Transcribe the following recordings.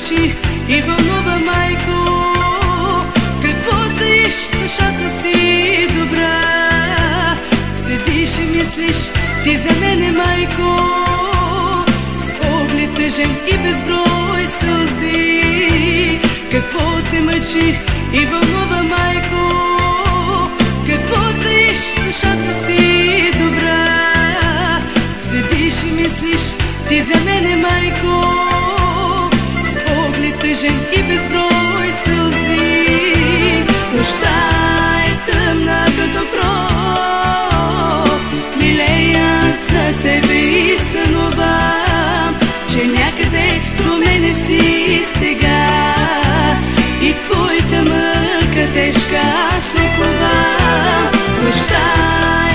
очи и вълнува майко. Какво таиш, душата си добра? Седиш и мислиш, ти за мене майко. с тъжен и безброй сълзи. Какво те мъчи и вълнува майко? Какво таиш, душата си добра? Седиш и мислиш, ти за мене майко тъжен и безброй сълзи. Нощта е тъмна като проб, милея за тебе и сънувам, че някъде до мене си сега и твоята мъка тежка аз лекувам. Нощта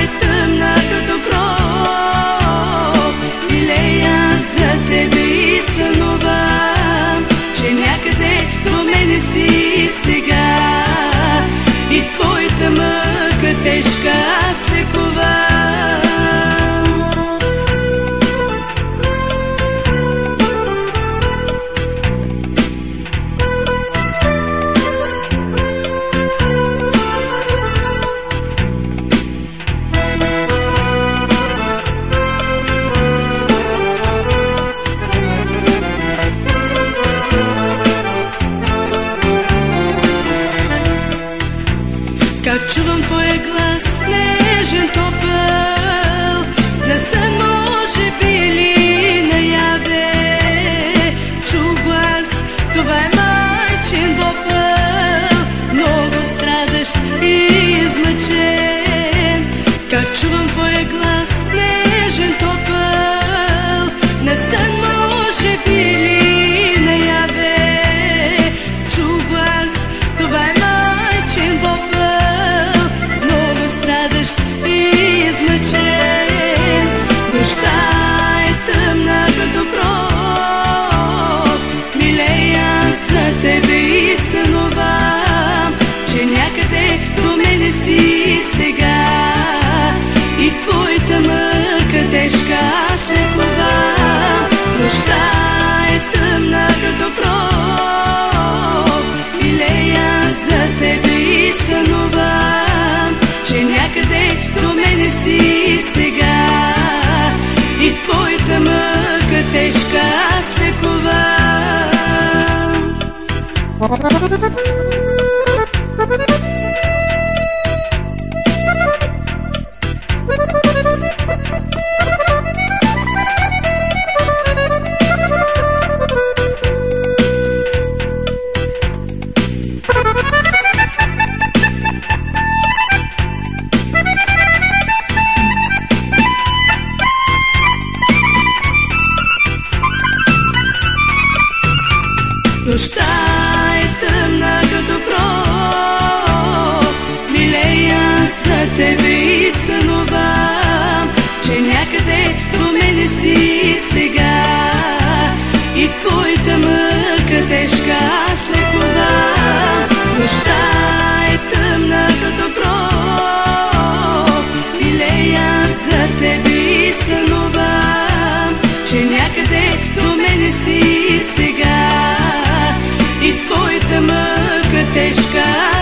е тъмна като проб, милея за тебе и hourglass blade. Нощта pescar.